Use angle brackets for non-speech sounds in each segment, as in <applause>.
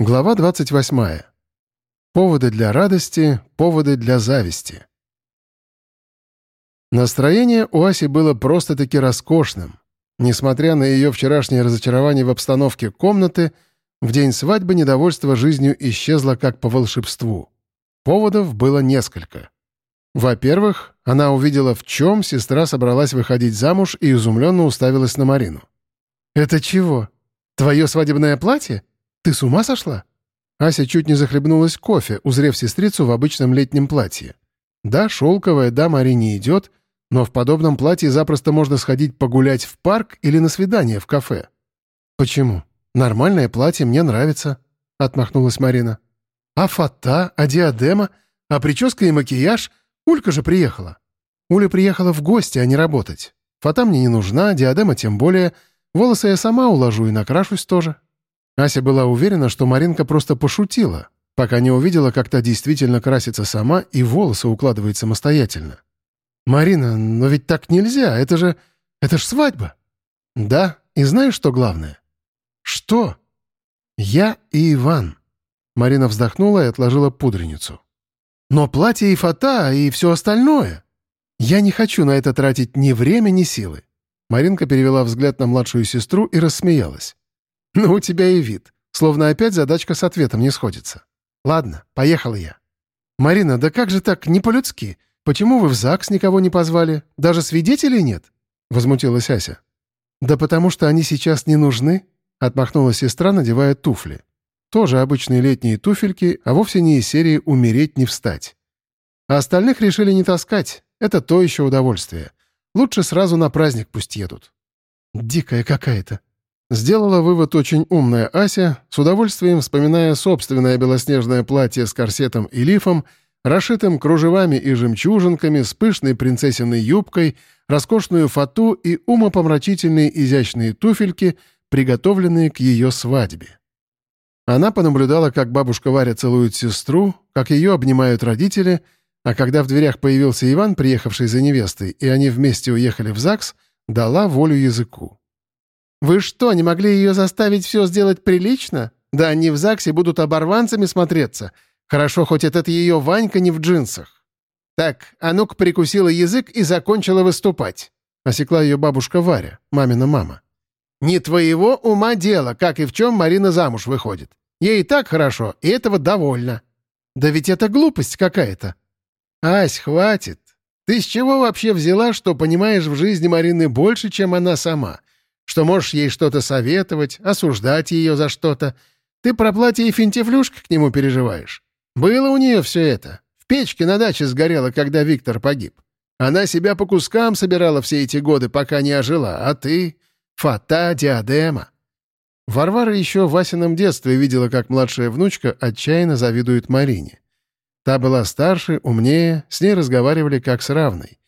Глава 28. Поводы для радости, поводы для зависти. Настроение у Аси было просто-таки роскошным. Несмотря на ее вчерашнее разочарование в обстановке комнаты, в день свадьбы недовольство жизнью исчезло как по волшебству. Поводов было несколько. Во-первых, она увидела, в чем сестра собралась выходить замуж и изумленно уставилась на Марину. «Это чего? Твое свадебное платье?» «Ты с ума сошла?» Ася чуть не захлебнулась кофе, узрев сестрицу в обычном летнем платье. Да, шелковое, да, Марине идет, но в подобном платье запросто можно сходить погулять в парк или на свидание в кафе. «Почему? Нормальное платье мне нравится», — отмахнулась Марина. «А фата, а диадема, а прическа и макияж? Улька же приехала». «Уля приехала в гости, а не работать. Фата мне не нужна, диадема тем более. Волосы я сама уложу и накрашусь тоже». Ася была уверена, что Маринка просто пошутила, пока не увидела, как та действительно красится сама и волосы укладывает самостоятельно. «Марина, но ведь так нельзя, это же... это ж свадьба!» «Да, и знаешь, что главное?» «Что?» «Я и Иван». Марина вздохнула и отложила пудреницу. «Но платье и фата, и все остальное. Я не хочу на это тратить ни время, ни силы». Маринка перевела взгляд на младшую сестру и рассмеялась. <laughs> «Ну, у тебя и вид. Словно опять задачка с ответом не сходится. Ладно, поехала я». «Марина, да как же так, не по-людски? Почему вы в ЗАГС никого не позвали? Даже свидетелей нет?» — возмутилась Ася. «Да потому что они сейчас не нужны», — отмахнулась сестра, надевая туфли. Тоже обычные летние туфельки, а вовсе не из серии «умереть, не встать». А остальных решили не таскать. Это то еще удовольствие. Лучше сразу на праздник пусть едут. «Дикая какая-то», Сделала вывод очень умная Ася, с удовольствием вспоминая собственное белоснежное платье с корсетом и лифом, расшитым кружевами и жемчужинками, с пышной принцессиной юбкой, роскошную фату и умопомрачительные изящные туфельки, приготовленные к ее свадьбе. Она понаблюдала, как бабушка Варя целует сестру, как ее обнимают родители, а когда в дверях появился Иван, приехавший за невестой, и они вместе уехали в ЗАГС, дала волю языку. Вы что, не могли ее заставить все сделать прилично? Да они в ЗАГСе будут оборванцами смотреться. Хорошо, хоть этот ее Ванька не в джинсах. Так, а ну-ка прикусила язык и закончила выступать. Осекла ее бабушка Варя, мамина мама. «Не твоего ума дело, как и в чем Марина замуж выходит. Ей и так хорошо, и этого довольно». «Да ведь это глупость какая-то». «Ась, хватит. Ты с чего вообще взяла, что понимаешь в жизни Марины больше, чем она сама? Что можешь ей что-то советовать, осуждать ее за что-то. Ты про платье и финтифлюшка к нему переживаешь. Было у нее все это. В печке на даче сгорело, когда Виктор погиб. Она себя по кускам собирала все эти годы, пока не ожила, а ты — фата, диадема. Варвара еще в Васином детстве видела, как младшая внучка отчаянно завидует Марине. Та была старше, умнее, с ней разговаривали как с равной.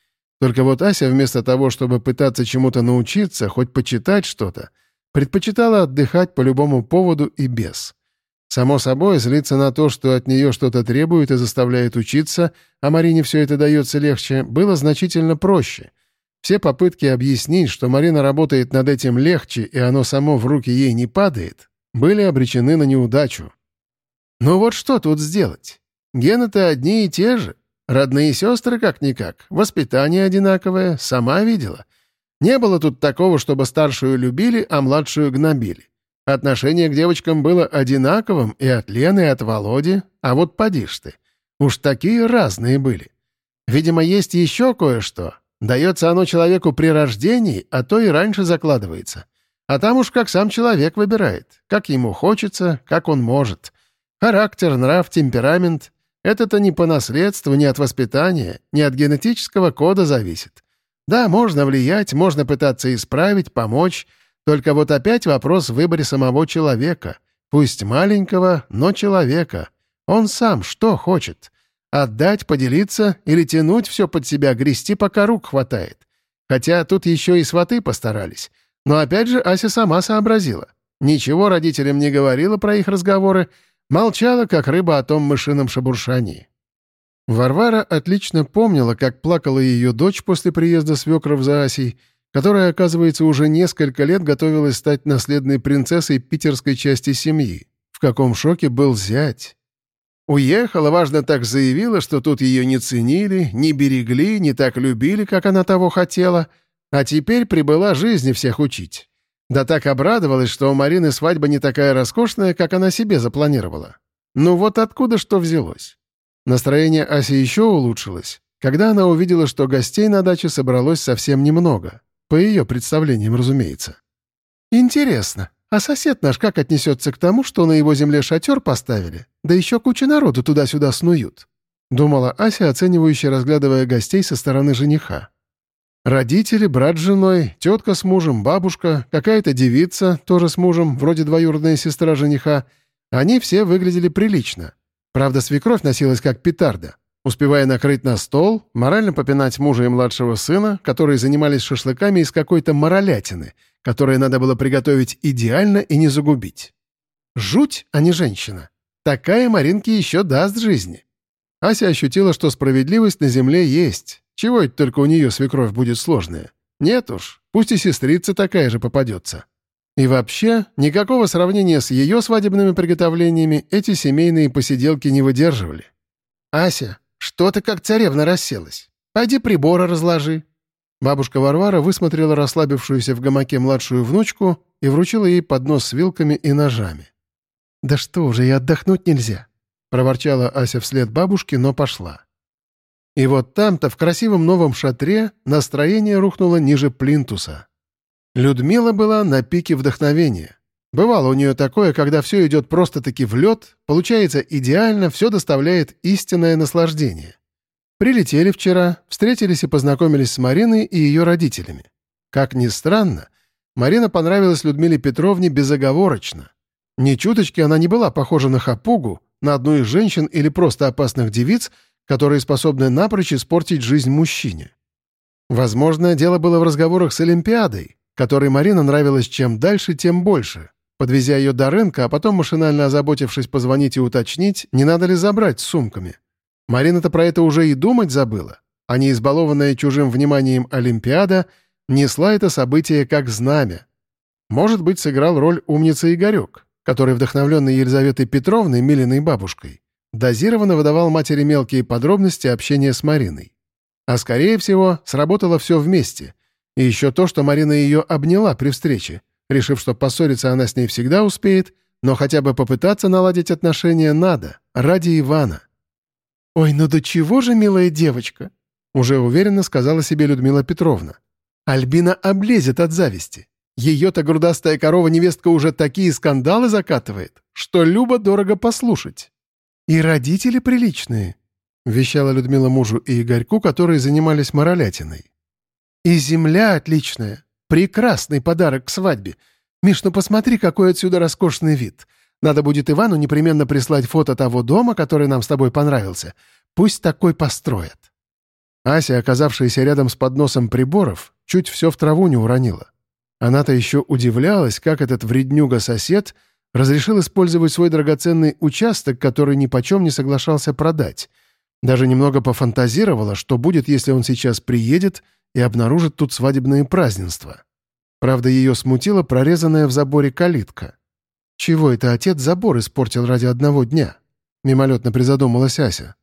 Только вот Ася вместо того, чтобы пытаться чему-то научиться, хоть почитать что-то, предпочитала отдыхать по любому поводу и без. Само собой, злиться на то, что от нее что-то требует и заставляет учиться, а Марине все это дается легче, было значительно проще. Все попытки объяснить, что Марина работает над этим легче, и оно само в руки ей не падает, были обречены на неудачу. Ну вот что тут сделать? Гены-то одни и те же. Родные сестры как-никак, воспитание одинаковое, сама видела. Не было тут такого, чтобы старшую любили, а младшую гнобили. Отношение к девочкам было одинаковым и от Лены, и от Володи, а вот поди ж ты. Уж такие разные были. Видимо, есть еще кое-что. Дается оно человеку при рождении, а то и раньше закладывается. А там уж как сам человек выбирает, как ему хочется, как он может. Характер, нрав, темперамент это-то не по наследству, не от воспитания, не от генетического кода зависит. Да, можно влиять, можно пытаться исправить, помочь, только вот опять вопрос в выборе самого человека. Пусть маленького, но человека. Он сам что хочет? Отдать, поделиться или тянуть все под себя, грести, пока рук хватает? Хотя тут еще и сваты постарались. Но опять же Ася сама сообразила. Ничего родителям не говорила про их разговоры, Молчала, как рыба о том мышином шебуршании. Варвара отлично помнила, как плакала ее дочь после приезда свекров за Асей, которая, оказывается, уже несколько лет готовилась стать наследной принцессой питерской части семьи, в каком шоке был зять. Уехала, важно так заявила, что тут ее не ценили, не берегли, не так любили, как она того хотела, а теперь прибыла жизни всех учить. Да так обрадовалась, что у Марины свадьба не такая роскошная, как она себе запланировала. Ну вот откуда что взялось? Настроение Аси еще улучшилось, когда она увидела, что гостей на даче собралось совсем немного. По ее представлениям, разумеется. «Интересно, а сосед наш как отнесется к тому, что на его земле шатер поставили, да еще куча народу туда-сюда снуют?» — думала Ася, оценивающе разглядывая гостей со стороны жениха. Родители, брат с женой, тетка с мужем, бабушка, какая-то девица, тоже с мужем, вроде двоюродная сестра жениха. Они все выглядели прилично. Правда, свекровь носилась как петарда, успевая накрыть на стол, морально попинать мужа и младшего сына, которые занимались шашлыками из какой-то моролятины, которые надо было приготовить идеально и не загубить. Жуть, а не женщина. Такая Маринке еще даст жизни. Ася ощутила, что справедливость на земле есть, чего это только у нее свекровь будет сложная? Нет уж, пусть и сестрица такая же попадется. И вообще, никакого сравнения с ее свадебными приготовлениями эти семейные посиделки не выдерживали. «Ася, что ты как царевна расселась? Пойди приборы разложи». Бабушка Варвара высмотрела расслабившуюся в гамаке младшую внучку и вручила ей поднос с вилками и ножами. «Да что уже, и отдохнуть нельзя», — проворчала Ася вслед бабушке, но пошла. И вот там-то, в красивом новом шатре, настроение рухнуло ниже плинтуса. Людмила была на пике вдохновения. Бывало у нее такое, когда все идет просто-таки в лед, получается идеально, все доставляет истинное наслаждение. Прилетели вчера, встретились и познакомились с Мариной и ее родителями. Как ни странно, Марина понравилась Людмиле Петровне безоговорочно. Ни чуточки она не была похожа на хапугу, на одну из женщин или просто опасных девиц, которые способны напрочь испортить жизнь мужчине. Возможно, дело было в разговорах с Олимпиадой, которой Марина нравилась чем дальше, тем больше, подвезя ее до рынка, а потом машинально озаботившись позвонить и уточнить, не надо ли забрать с сумками. Марина-то про это уже и думать забыла, а не избалованная чужим вниманием Олимпиада несла это событие как знамя. Может быть, сыграл роль умница Игорек, который, вдохновленный Елизаветой Петровной, Милиной бабушкой, дозированно выдавал матери мелкие подробности общения с Мариной. А скорее всего, сработало все вместе. И еще то, что Марина ее обняла при встрече, решив, что поссориться она с ней всегда успеет, но хотя бы попытаться наладить отношения надо, ради Ивана. «Ой, ну до чего же, милая девочка?» уже уверенно сказала себе Людмила Петровна. «Альбина облезет от зависти. Ее-то грудастая корова-невестка уже такие скандалы закатывает, что любо дорого послушать». «И родители приличные», — вещала Людмила мужу и Игорьку, которые занимались моролятиной. «И земля отличная. Прекрасный подарок к свадьбе. Миш, ну посмотри, какой отсюда роскошный вид. Надо будет Ивану непременно прислать фото того дома, который нам с тобой понравился. Пусть такой построят». Ася, оказавшаяся рядом с подносом приборов, чуть все в траву не уронила. Она-то еще удивлялась, как этот вреднюга-сосед — разрешил использовать свой драгоценный участок, который ни почем не соглашался продать. Даже немного пофантазировала, что будет, если он сейчас приедет и обнаружит тут свадебные празднества. Правда, ее смутила прорезанная в заборе калитка. «Чего это отец забор испортил ради одного дня?» — мимолетно призадумалась Ася.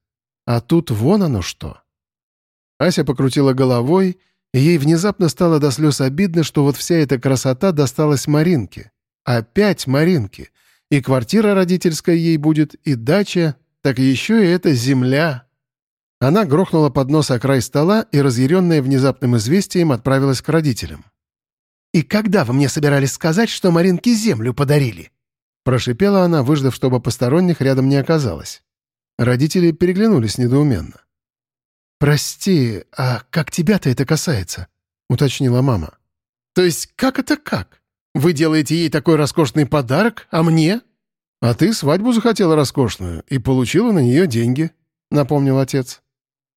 «А тут вон оно что». Ася покрутила головой, и ей внезапно стало до слез обидно, что вот вся эта красота досталась Маринке — Опять Маринки. И квартира родительская ей будет, и дача, так еще и эта земля. Она грохнула под нос о край стола и, разъяренная внезапным известием, отправилась к родителям. «И когда вы мне собирались сказать, что Маринке землю подарили?» Прошипела она, выждав, чтобы посторонних рядом не оказалось. Родители переглянулись недоуменно. «Прости, а как тебя-то это касается?» — уточнила мама. «То есть как это как? Вы делаете ей такой роскошный подарок, а мне?» «А ты свадьбу захотела роскошную и получила на нее деньги», — напомнил отец.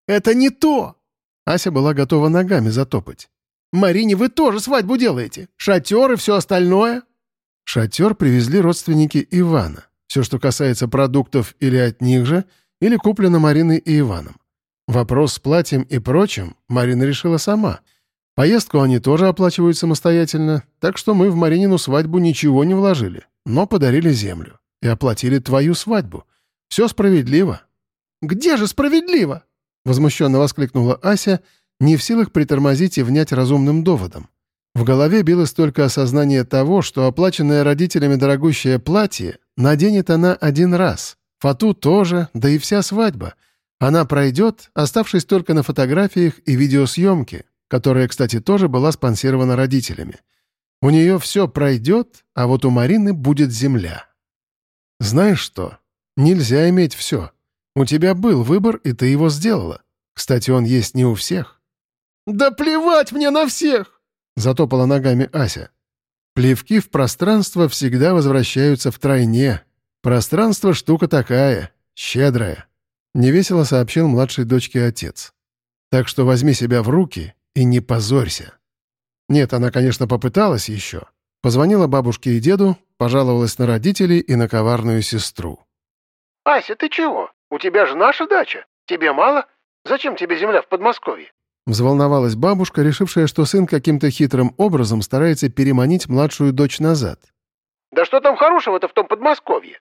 «Это не то!» Ася была готова ногами затопать. «Марине вы тоже свадьбу делаете. Шатер и все остальное». Шатер привезли родственники Ивана. Все, что касается продуктов или от них же, или куплено Мариной и Иваном. Вопрос с платьем и прочим Марина решила сама — Поездку они тоже оплачивают самостоятельно, так что мы в Маринину свадьбу ничего не вложили, но подарили землю. и оплатили твою свадьбу. Все справедливо». «Где же справедливо?» — возмущенно воскликнула Ася, не в силах притормозить и внять разумным доводом. В голове билось только осознание того, что оплаченное родителями дорогущее платье наденет она один раз. Фату тоже, да и вся свадьба. Она пройдет, оставшись только на фотографиях и видеосъемке, которая, кстати, тоже была спонсирована родителями. У нее все пройдет, а вот у Марины будет земля. Знаешь что? Нельзя иметь все. У тебя был выбор, и ты его сделала. Кстати, он есть не у всех. «Да плевать мне на всех!» — затопала ногами Ася. Плевки в пространство всегда возвращаются втройне. Пространство — штука такая, щедрая. Невесело сообщил младшей дочке отец. Так что возьми себя в руки и не позорься. Нет, она, конечно, попыталась еще. Позвонила бабушке и деду, пожаловалась на родителей и на коварную сестру. «Ася, ты чего? У тебя же наша дача. Тебе мало? Зачем тебе земля в Подмосковье?» Взволновалась бабушка, решившая, что сын каким-то хитрым образом старается переманить младшую дочь назад. «Да что там хорошего-то в том Подмосковье?»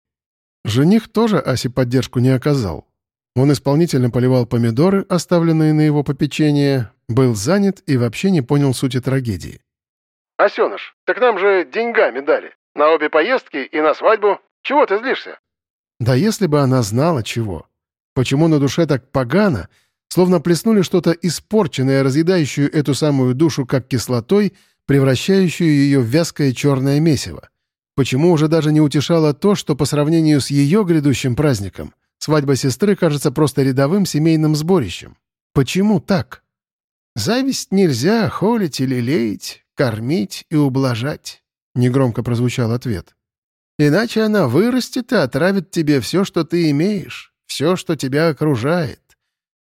Жених тоже Асе поддержку не оказал. Он исполнительно поливал помидоры, оставленные на его попечение, был занят и вообще не понял сути трагедии. «Асеныш, так нам же деньгами дали. На обе поездки и на свадьбу. Чего ты злишься?» Да если бы она знала чего. Почему на душе так погано, словно плеснули что-то испорченное, разъедающую эту самую душу как кислотой, превращающую ее в вязкое черное месиво. Почему уже даже не утешало то, что по сравнению с ее грядущим праздником свадьба сестры кажется просто рядовым семейным сборищем? Почему так? «Зависть нельзя холить или леять, кормить и ублажать», — негромко прозвучал ответ. «Иначе она вырастет и отравит тебе все, что ты имеешь, все, что тебя окружает.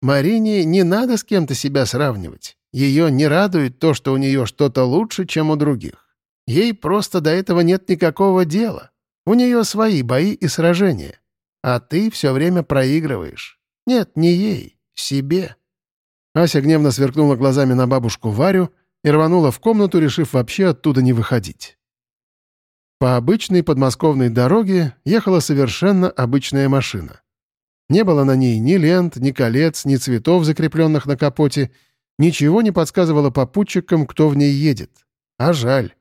Марине не надо с кем-то себя сравнивать. Ее не радует то, что у нее что-то лучше, чем у других. Ей просто до этого нет никакого дела. У нее свои бои и сражения. А ты все время проигрываешь. Нет, не ей, себе». Ася гневно сверкнула глазами на бабушку Варю и рванула в комнату, решив вообще оттуда не выходить. По обычной подмосковной дороге ехала совершенно обычная машина. Не было на ней ни лент, ни колец, ни цветов, закрепленных на капоте. Ничего не подсказывало попутчикам, кто в ней едет. А жаль.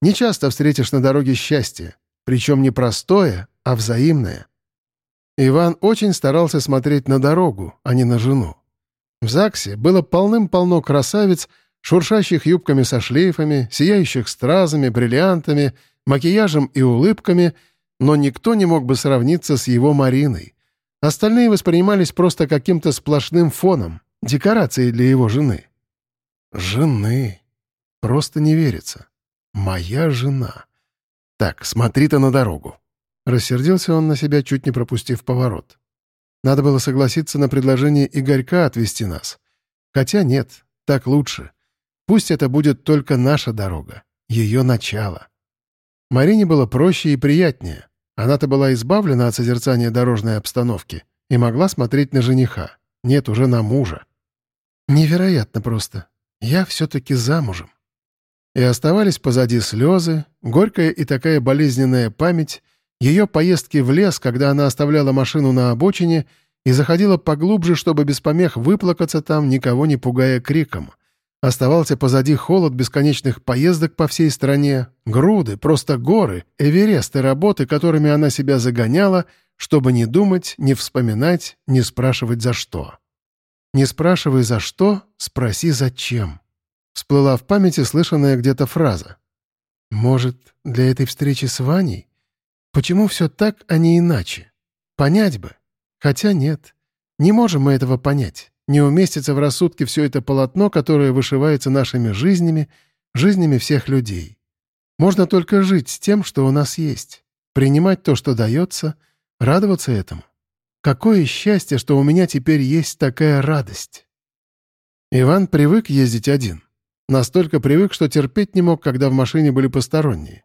Не часто встретишь на дороге счастье. Причем не простое, а взаимное. Иван очень старался смотреть на дорогу, а не на жену. В ЗАГСе было полным-полно красавиц, шуршащих юбками со шлейфами, сияющих стразами, бриллиантами, макияжем и улыбками, но никто не мог бы сравниться с его Мариной. Остальные воспринимались просто каким-то сплошным фоном, декорацией для его жены. Жены. Просто не верится. Моя жена. Так, смотри ты на дорогу. Рассердился он на себя, чуть не пропустив поворот. Надо было согласиться на предложение Игорька отвезти нас. Хотя нет, так лучше. Пусть это будет только наша дорога, ее начало. Марине было проще и приятнее. Она-то была избавлена от созерцания дорожной обстановки и могла смотреть на жениха. Нет, уже на мужа. Невероятно просто. Я все-таки замужем. И оставались позади слезы, горькая и такая болезненная память — ее поездки в лес, когда она оставляла машину на обочине и заходила поглубже, чтобы без помех выплакаться там, никого не пугая криком. Оставался позади холод бесконечных поездок по всей стране, груды, просто горы, эвересты работы, которыми она себя загоняла, чтобы не думать, не вспоминать, не спрашивать за что. Не спрашивай за что, спроси зачем. Всплыла в памяти слышанная где-то фраза. «Может, для этой встречи с Ваней?» Почему все так, а не иначе? Понять бы. Хотя нет. Не можем мы этого понять. Не уместится в рассудке все это полотно, которое вышивается нашими жизнями, жизнями всех людей. Можно только жить с тем, что у нас есть. Принимать то, что дается, радоваться этому. Какое счастье, что у меня теперь есть такая радость. Иван привык ездить один. Настолько привык, что терпеть не мог, когда в машине были посторонние.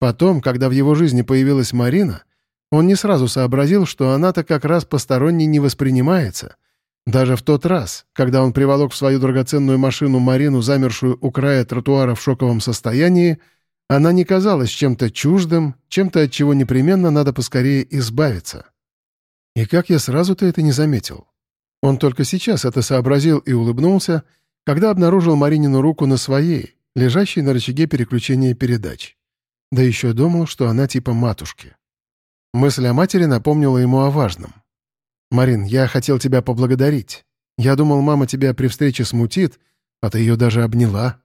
Потом, когда в его жизни появилась Марина, он не сразу сообразил, что она-то как раз посторонней не воспринимается. Даже в тот раз, когда он приволок в свою драгоценную машину Марину, замершую у края тротуара в шоковом состоянии, Она не казалась чем-то чуждым, чем-то, от чего непременно надо поскорее избавиться. И как я сразу-то это не заметил? Он только сейчас это сообразил и улыбнулся, когда обнаружил Маринину руку на своей, лежащей на рычаге переключения передач. Да еще думал, что она типа матушки. Мысль о матери напомнила ему о важном. «Марин, я хотел тебя поблагодарить. Я думал, мама тебя при встрече смутит, а ты ее даже обняла».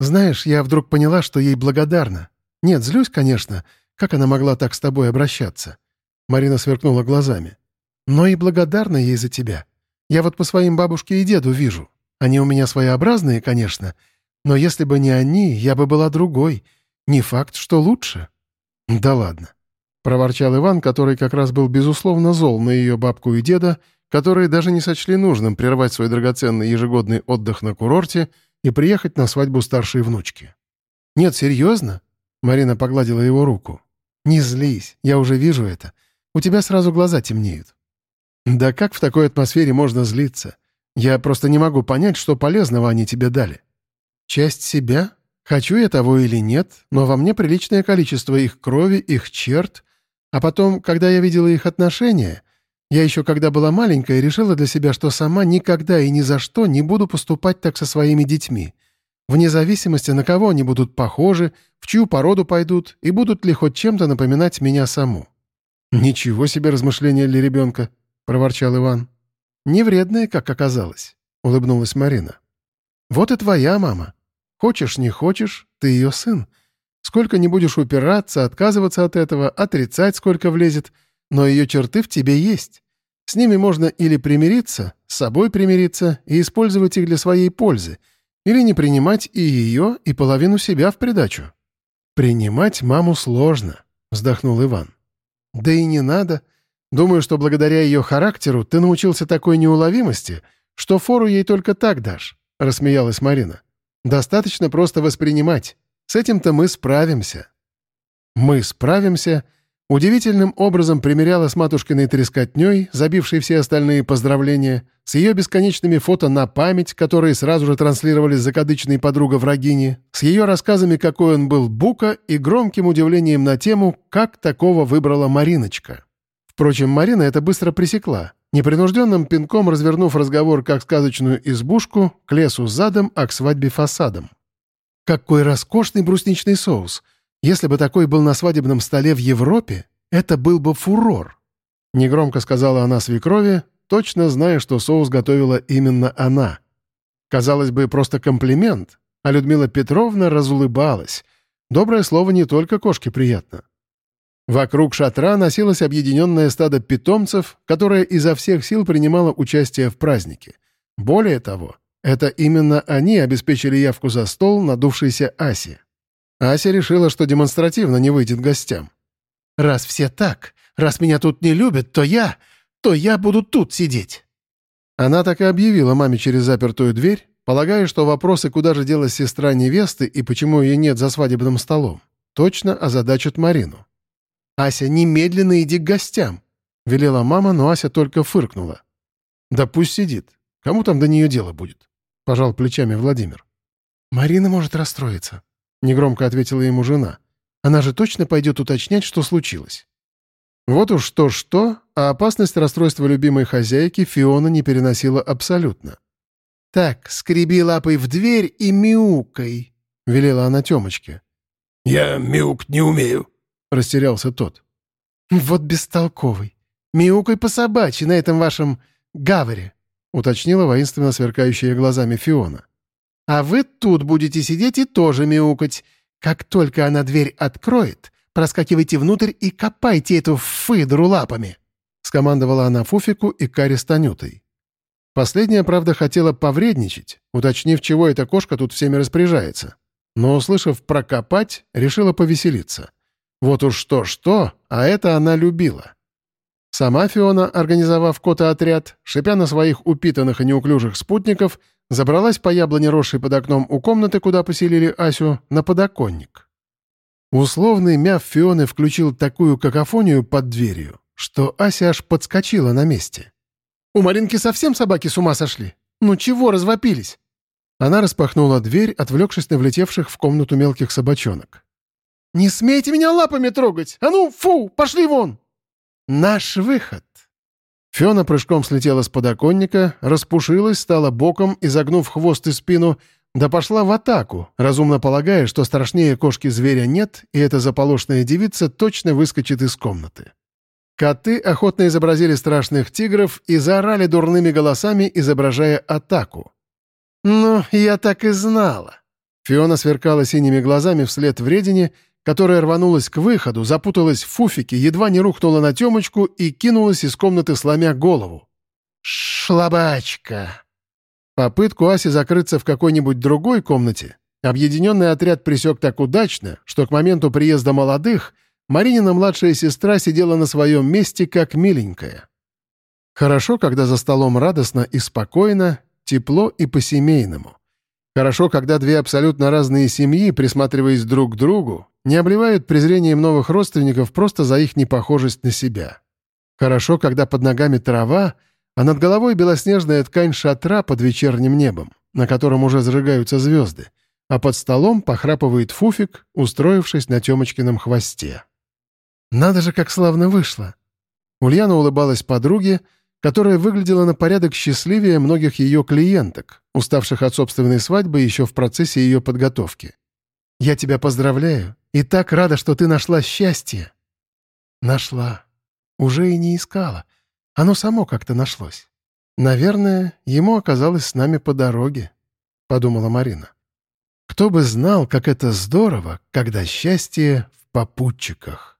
«Знаешь, я вдруг поняла, что ей благодарна. Нет, злюсь, конечно. Как она могла так с тобой обращаться?» Марина сверкнула глазами. «Но и благодарна ей за тебя. Я вот по своим бабушке и деду вижу. Они у меня своеобразные, конечно, но если бы не они, я бы была другой. Не факт, что лучше». «Да ладно. — проворчал Иван, который как раз был безусловно зол на ее бабку и деда, которые даже не сочли нужным прервать свой драгоценный ежегодный отдых на курорте и приехать на свадьбу старшей внучки. «Нет, серьезно?» — Марина погладила его руку. «Не злись, я уже вижу это. У тебя сразу глаза темнеют». «Да как в такой атмосфере можно злиться? Я просто не могу понять, что полезного они тебе дали». «Часть себя? Хочу я того или нет, но во мне приличное количество их крови, их черт, а потом, когда я видела их отношения, я еще когда была маленькая решила для себя, что сама никогда и ни за что не буду поступать так со своими детьми. Вне зависимости, на кого они будут похожи, в чью породу пойдут и будут ли хоть чем-то напоминать меня саму. «Ничего себе размышления для ребенка», — проворчал Иван. «Не вредные, как оказалось», — улыбнулась Марина. «Вот и твоя мама. Хочешь, не хочешь, ты ее сын. Сколько не будешь упираться, отказываться от этого, отрицать, сколько влезет, но ее черты в тебе есть. С ними можно или примириться, с собой примириться и использовать их для своей пользы, или не принимать и ее, и половину себя в придачу. «Принимать маму сложно», — вздохнул Иван. «Да и не надо. Думаю, что благодаря ее характеру ты научился такой неуловимости, что фору ей только так дашь», — рассмеялась Марина. «Достаточно просто воспринимать. С этим-то мы справимся». «Мы справимся» удивительным образом примеряла с матушкиной трескотней, забившей все остальные поздравления, с ее бесконечными фото на память, которые сразу же транслировались закадычной подруга врагини, с ее рассказами, какой он был бука, и громким удивлением на тему, как такого выбрала Мариночка. Впрочем, Марина это быстро пресекла, непринужденным пинком развернув разговор как сказочную избушку к лесу задом, а к свадьбе фасадом. Какой роскошный брусничный соус! Если бы такой был на свадебном столе в Европе, это был бы фурор!» Негромко сказала она свекрови, точно зная, что соус готовила именно она. Казалось бы, просто комплимент, а Людмила Петровна разулыбалась. Доброе слово не только кошке приятно. Вокруг шатра носилось объединенное стадо питомцев, которое изо всех сил принимало участие в празднике. Более того, это именно они обеспечили явку за стол надувшейся Асе. Ася решила, что демонстративно не выйдет гостям. «Раз все так, раз меня тут не любят, то я... то я буду тут сидеть». Она так и объявила маме через запертую дверь, полагая, что вопросы, куда же делась сестра невесты и почему ее нет за свадебным столом, точно озадачат Марину. «Ася, немедленно иди к гостям», — велела мама, но Ася только фыркнула. «Да пусть сидит. Кому там до нее дело будет?» — пожал плечами Владимир. «Марина может расстроиться», — негромко ответила ему жена. «Она же точно пойдет уточнять, что случилось». Вот уж что-что, а опасность расстройства любимой хозяйки Фиона не переносила абсолютно. «Так, скреби лапой в дверь и мяукай», — велела она Тёмочке. «Я мяук не умею», — растерялся тот. «Вот бестолковый. Мяукай по собачьи на этом вашем гаваре», — уточнила воинственно сверкающая глазами Фиона. «А вы тут будете сидеть и тоже мяукать. Как только она дверь откроет, проскакивайте внутрь и копайте эту фыдру лапами», — скомандовала она Фуфику и Кари с. Последняя, правда, хотела повредничать, уточнив, чего эта кошка тут всеми распоряжается. Но, услышав «прокопать», решила повеселиться. Вот уж что-что, а это она любила. Сама Фиона, организовав кота-отряд, шипя на своих упитанных и неуклюжих спутников, забралась по яблоне, росшей под окном у комнаты, куда поселили Асю, на подоконник. Условный мяв Фионы включил такую какофонию под дверью, что Ася аж подскочила на месте. «У Маринки совсем собаки с ума сошли? Ну чего развопились?» Она распахнула дверь, отвлекшись на влетевших в комнату мелких собачонок. «Не смейте меня лапами трогать! А ну, фу, пошли вон!» «Наш выход!» Фиона прыжком слетела с подоконника, распушилась, стала боком, изогнув хвост и спину, да пошла в атаку, разумно полагая, что страшнее кошки зверя нет, и эта заполошная девица точно выскочит из комнаты. Коты охотно изобразили страшных тигров и заорали дурными голосами, изображая атаку. «Ну, я так и знала». Фиона сверкала синими глазами вслед вредине, которая рванулась к выходу, запуталась в фуфике, едва не рухнула на темочку и кинулась из комнаты, сломя голову. «Шлабачка!» Попытку Аси закрыться в какой-нибудь другой комнате объединенный отряд пресек так удачно, что к моменту приезда молодых Маринина младшая сестра сидела на своем месте как миленькая. Хорошо, когда за столом радостно и спокойно, тепло и по-семейному. Хорошо, когда две абсолютно разные семьи, присматриваясь друг к другу, не обливают презрением новых родственников просто за их непохожесть на себя. Хорошо, когда под ногами трава, а над головой белоснежная ткань шатра под вечерним небом, на котором уже зажигаются звезды, а под столом похрапывает фуфик, устроившись на Темочкином хвосте. «Надо же, как славно вышло!» Ульяна улыбалась подруге, которая выглядела на порядок счастливее многих ее клиенток, уставших от собственной свадьбы еще в процессе ее подготовки. «Я тебя поздравляю и так рада, что ты нашла счастье». «Нашла. Уже и не искала. Оно само как-то нашлось. Наверное, ему оказалось с нами по дороге», — подумала Марина. «Кто бы знал, как это здорово, когда счастье в попутчиках».